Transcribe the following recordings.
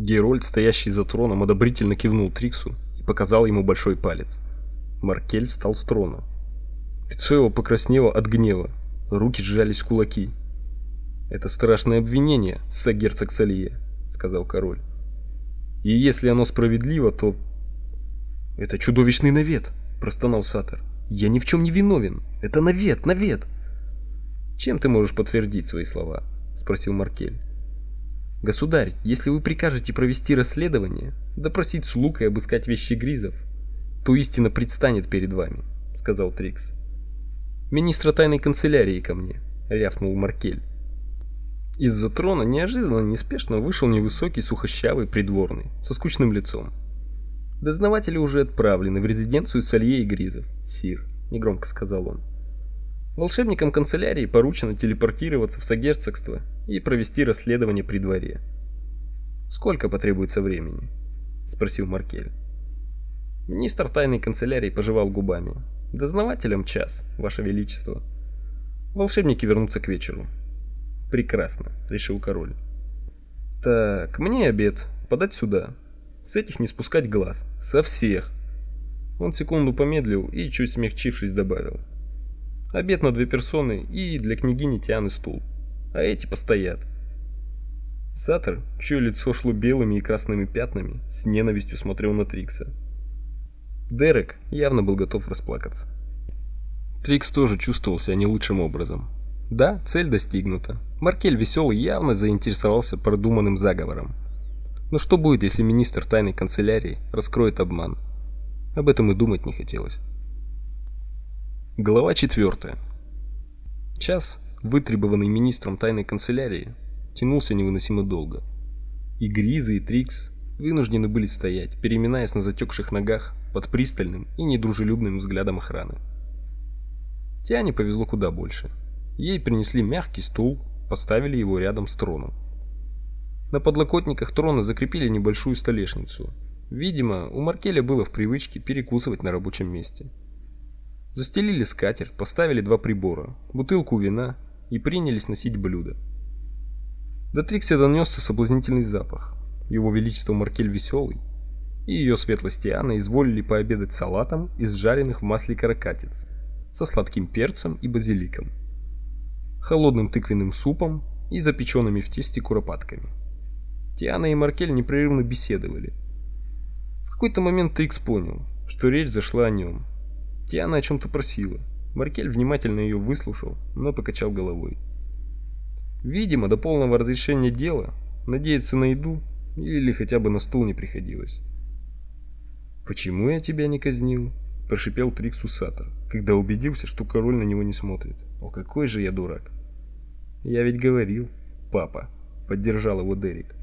Герольд, стоящий за троном, одобрительно кивнул Триксу и показал ему большой палец. Маркель встал с трона. Лицо его покраснело от гнева, руки сжались в кулаки. «Это страшное обвинение, сагерцог Салие», — сказал король. «И если оно справедливо, то...» «Это чудовищный навет», — простонал Сатор. «Я ни в чем не виновен. Это навет, навет!» «Чем ты можешь подтвердить свои слова?» — спросил Маркель. «Государь, если вы прикажете провести расследование, допросить слуг и обыскать вещи Гризов, то истина предстанет перед вами», — сказал Трикс. «Министра тайной канцелярии ко мне», — рявкнул Маркель. Из-за трона неожиданно неспешно вышел невысокий сухощавый придворный со скучным лицом. Дознаватели уже отправлены в резиденцию Салье и Гризов, сир, негромко сказал он. Волшебникам канцелярии поручено телепортироваться в сагерцогство и провести расследование при дворе. Сколько потребуется времени? спросил Маркель. Министр тайной канцелярии пожевал губами. Дознавателям час, ваше величество. Волшебники вернутся к вечеру. Прекрасно, решил король. Так, мне обед. Подать сюда. С этих не спускать глаз. Со всех. Он секунду помедлил и, чуть смягчившись, добавил. Обед на две персоны и для княгини Тианы стул. А эти постоят. Сатор, чье лицо шло белыми и красными пятнами, с ненавистью смотрел на Трикса. Дерек явно был готов расплакаться. Трикс тоже чувствовал себя не лучшим образом. Да, цель достигнута. Маркель Веселый явно заинтересовался продуманным заговором. Но что будет, если министр тайной канцелярии раскроет обман? Об этом и думать не хотелось. Глава 4. Час, вытребованный министром тайной канцелярии, тянулся невыносимо долго. И Гризы, и Трикс вынуждены были стоять, переминаясь на затекших ногах под пристальным и недружелюбным взглядом охраны. Тиане повезло куда больше. Ей принесли мягкий стул, поставили его рядом с троном. На подлокотниках трона закрепили небольшую столешницу. Видимо, у Маркеля было в привычке перекусывать на рабочем месте. Застелили скатерть, поставили два прибора, бутылку вина и принялись носить блюда. До Трикси донесся соблазнительный запах. Его величество Маркель Веселый и ее светлость Иоанна изволили пообедать салатом из жареных в масле каракатиц со сладким перцем и базиликом, холодным тыквенным супом и запеченными в тесте куропатками. Тиана и Маркель непрерывно беседовали. В какой-то момент Трикс понял, что речь зашла о нем. Тиана о чем-то просила. Маркель внимательно ее выслушал, но покачал головой. Видимо, до полного разрешения дела надеяться на еду или хотя бы на стул не приходилось. «Почему я тебя не казнил?» – прошипел Трикс Усатор, когда убедился, что король на него не смотрит. «О, какой же я дурак!» «Я ведь говорил, папа», – поддержал его Дерек.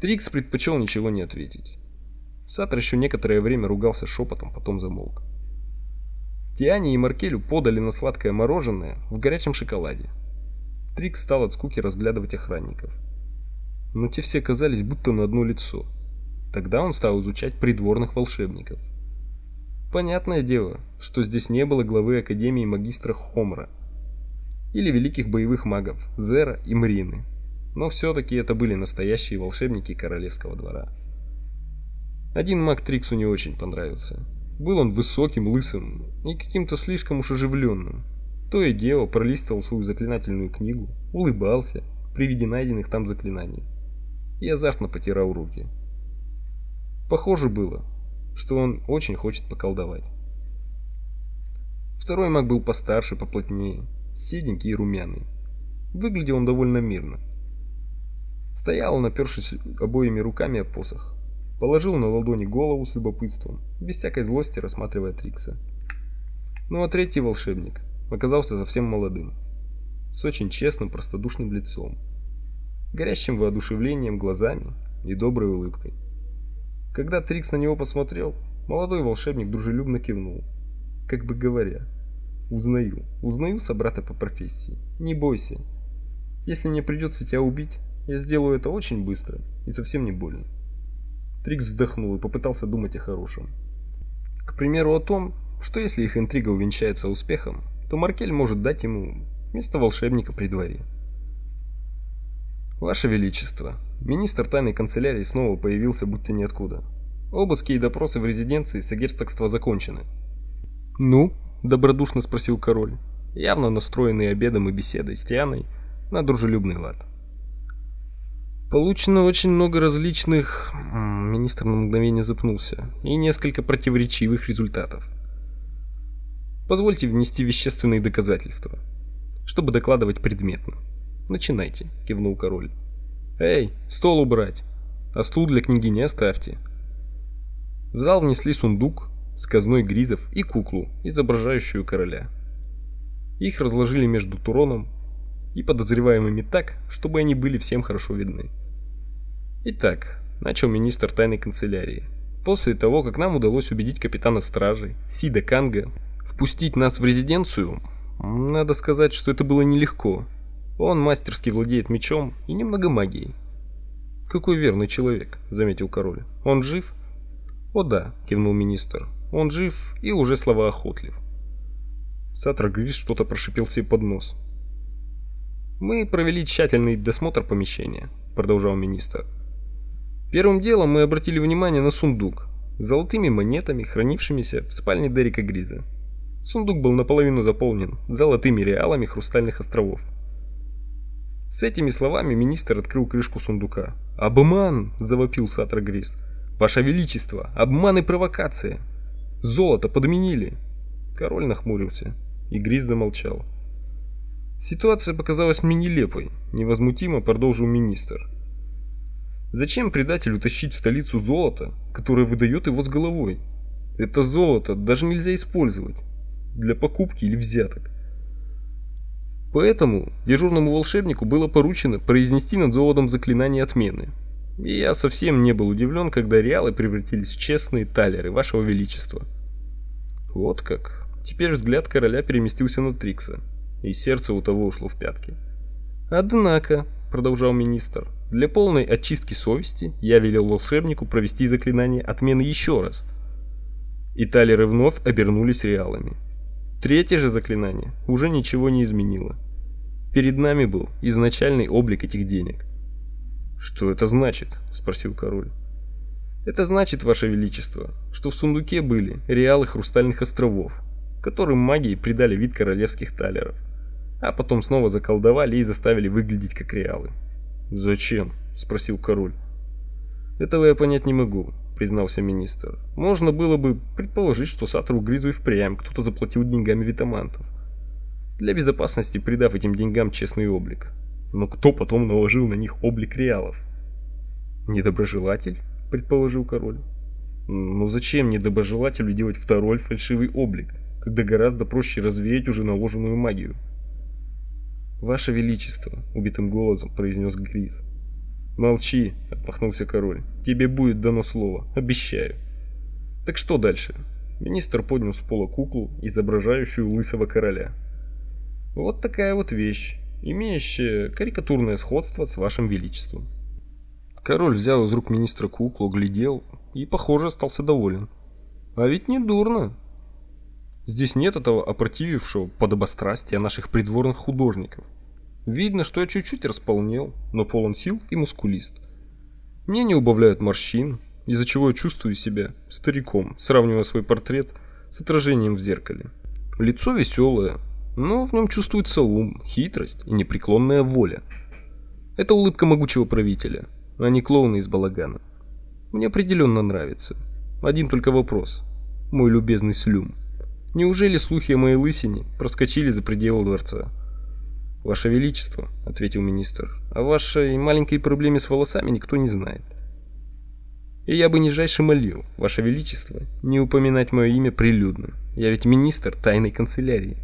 Трикс предпочел ничего не ответить. Сатор еще некоторое время ругался шепотом, потом замолк. Тиане и Маркелю подали на сладкое мороженое в горячем шоколаде. Трикс стал от скуки разглядывать охранников. Но те все казались будто на одно лицо. Тогда он стал изучать придворных волшебников. Понятное дело, что здесь не было главы Академии магистра Хомра или великих боевых магов Зера и Мрины, но все-таки это были настоящие волшебники королевского двора. Один маг Триксу не очень понравился. Был он высоким, лысым и каким-то слишком уж оживленным. То и дело пролистывал свою заклинательную книгу, улыбался при виде найденных там заклинаний и азартно потирал руки. Похоже было, что он очень хочет поколдовать. Второй маг был постарше, поплотнее, седенький и румяный. Выглядел он довольно мирно. Стоял он, опершись обоими руками о посох. Положил на ладони голову с любопытством, без всякой злости рассматривая Трикса. Ну а третий волшебник оказался совсем молодым, с очень честным, простодушным лицом, горящим воодушевлением глазами и доброй улыбкой. Когда Трикс на него посмотрел, молодой волшебник дружелюбно кивнул, как бы говоря: "Узнаю, узнаю собрата по профессии. Не бойся. Если мне придется тебя убить, я сделаю это очень быстро и совсем не больно. Трикс вздохнул и попытался думать о хорошем. К примеру, о том, что если их интрига увенчается успехом, то Маркель может дать ему место волшебника при дворе. Ваше величество, Министр тайной канцелярии снова появился будто ниоткуда. Обыски и допросы в резиденции сагерцогства закончены. «Ну?» – добродушно спросил король, явно настроенный обедом и беседой с Тианой на дружелюбный лад. Получено очень много различных, министр на мгновение запнулся, и несколько противоречивых результатов. Позвольте внести вещественные доказательства, чтобы докладывать предметно. Начинайте, кивнул король. Эй, стол убрать. А стул для книги не оставьте. В зал внесли сундук с казной гризов и куклу, изображающую короля. Их разложили между Туроном и подозреваемыми так, чтобы они были всем хорошо видны. Итак, начал министр тайной канцелярии. После того, как нам удалось убедить капитана стражи Сида Канга впустить нас в резиденцию, надо сказать, что это было нелегко. Он мастерски владеет мечом и немного магией. Какой верный человек, заметил король. Он жив? «О да», — кивнул министр. «Он жив и уже словоохотлив». Сатра Грис что-то прошипел себе под нос. «Мы провели тщательный досмотр помещения», — продолжал министр. «Первым делом мы обратили внимание на сундук с золотыми монетами, хранившимися в спальне Дерека Гриза. Сундук был наполовину заполнен золотыми реалами хрустальных островов. С этими словами министр открыл крышку сундука. «Обман!» – завопил Сатра Грис. Ваше Величество, обман и провокация. Золото подменили. Король нахмурился, и Грис замолчал. Ситуация показалась мне нелепой, невозмутимо продолжил министр. Зачем предателю тащить в столицу золото, которое выдает его с головой? Это золото даже нельзя использовать для покупки или взяток. Поэтому дежурному волшебнику было поручено произнести над золотом заклинание отмены, и я совсем не был удивлен, когда реалы превратились в честные талеры, вашего величества. Вот как. Теперь взгляд короля переместился на Трикса, и сердце у того ушло в пятки. Однако, продолжал министр, для полной очистки совести я велел волшебнику провести заклинание отмены еще раз. И талеры вновь обернулись реалами. Третье же заклинание уже ничего не изменило. Перед нами был изначальный облик этих денег. «Что это значит?» – спросил король. «Это значит, ваше величество, что в сундуке были реалы хрустальных островов, которым магией придали вид королевских талеров, а потом снова заколдовали и заставили выглядеть как реалы». «Зачем?» – спросил король. «Этого я понять не могу», – признался министр. «Можно было бы предположить, что Сатру Гризу и впрямь кто-то заплатил деньгами витамантов, для безопасности придав этим деньгам честный облик. Но кто потом наложил на них облик реалов? Недоброжелатель, предположил король. Ну зачем недоброжелателю делать второй фальшивый облик, когда гораздо проще развеять уже наложенную магию? Ваше величество, убитым голосом произнес Гриз. Молчи, отмахнулся король. Тебе будет дано слово, обещаю. Так что дальше? Министр поднял с пола куклу, изображающую лысого короля. Вот такая вот вещь имеющее карикатурное сходство с вашим величеством. Король взял из рук министра куклу, глядел и, похоже, остался доволен. А ведь не дурно. Здесь нет этого опротивившего подобострастия наших придворных художников. Видно, что я чуть-чуть располнел, но полон сил и мускулист. Мне не убавляют морщин, из-за чего я чувствую себя стариком, сравнивая свой портрет с отражением в зеркале. Лицо веселое, но в нем чувствуется ум, хитрость и непреклонная воля. Это улыбка могучего правителя, а не клоуна из балагана. Мне определенно нравится. Один только вопрос. Мой любезный слюм. Неужели слухи о моей лысине проскочили за пределы дворца? Ваше величество, ответил министр. О вашей маленькой проблеме с волосами никто не знает. И я бы нижайше молил, ваше величество, не упоминать мое имя прилюдно. Я ведь министр тайной канцелярии.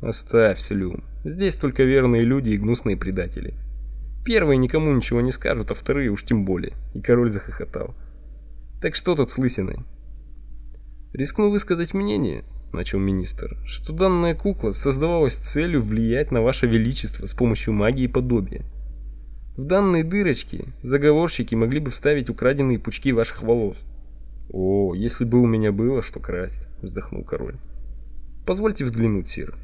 Оставь, Слюм. Здесь только верные люди и гнусные предатели. Первые никому ничего не скажут, а вторые уж тем более. И король захохотал. Так что тут с лысиной? Рискну высказать мнение, начал министр, что данная кукла создавалась с целью влиять на ваше величество с помощью магии и подобия. В данные дырочки заговорщики могли бы вставить украденные пучки ваших волос. О, если бы у меня было что красть, вздохнул король. Позвольте взглянуть, сир.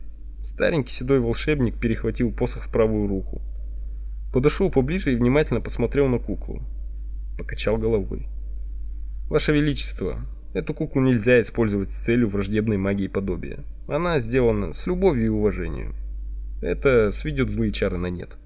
Старенький седой волшебник перехватил посох в правую руку. Подошел поближе и внимательно посмотрел на куклу. Покачал головой. Ваше величество, эту куклу нельзя использовать с целью враждебной магии подобия. Она сделана с любовью и уважением. Это сведет злые чары на нет.